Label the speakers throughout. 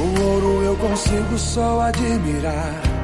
Speaker 1: O ouro eu consigo só admirar.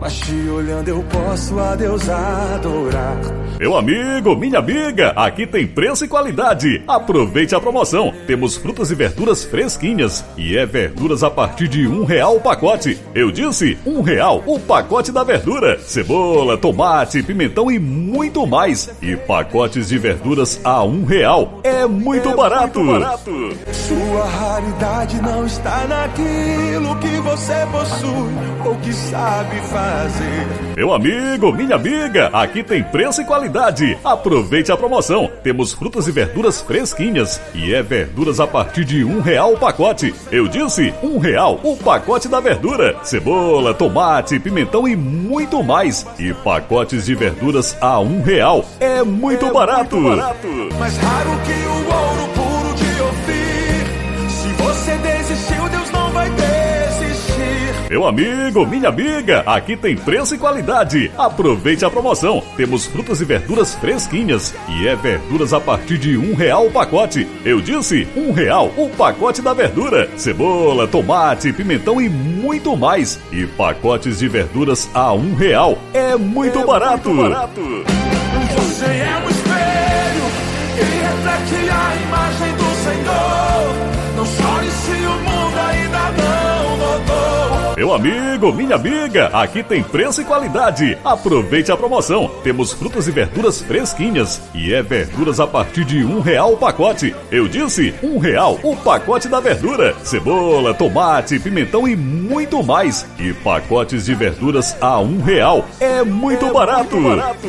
Speaker 1: Mas te olhando eu posso a Deus adorar.
Speaker 2: Meu amigo, minha amiga, aqui tem preço e qualidade. Aproveite a promoção. Temos frutas e verduras fresquinhas. E é verduras a partir de um real o pacote. Eu disse, um real o pacote da verdura. Cebola, tomate, pimentão e muito mais. E pacotes de verduras a um real. É muito, é barato. muito barato.
Speaker 1: Sua raridade não está naquilo que você possui ou que sabe fazer fazer.
Speaker 2: Meu amigo, minha amiga, aqui tem preço e qualidade. Aproveite a promoção. Temos frutas e verduras fresquinhas. E é verduras a partir de um real o pacote. Eu disse, um real o pacote da verdura. Cebola, tomate, pimentão e muito mais. E pacotes de verduras a um real. É muito, é barato. muito barato.
Speaker 1: Mais raro que o
Speaker 2: Meu amigo, minha amiga, aqui tem preço e qualidade. Aproveite a promoção. Temos frutas e verduras fresquinhas. E é verduras a partir de um real o pacote. Eu disse, um real o pacote da verdura. Cebola, tomate, pimentão e muito mais. E pacotes de verduras a um real. É muito é barato. Muito barato.
Speaker 1: Você é um
Speaker 2: Meu amigo, minha amiga, aqui tem preço e qualidade. Aproveite a promoção. Temos frutas e verduras fresquinhas. E é verduras a partir de um real o pacote. Eu disse, um real o pacote da verdura. Cebola, tomate, pimentão e muito mais. E pacotes de verduras a um real. É muito, é barato. Muito barato.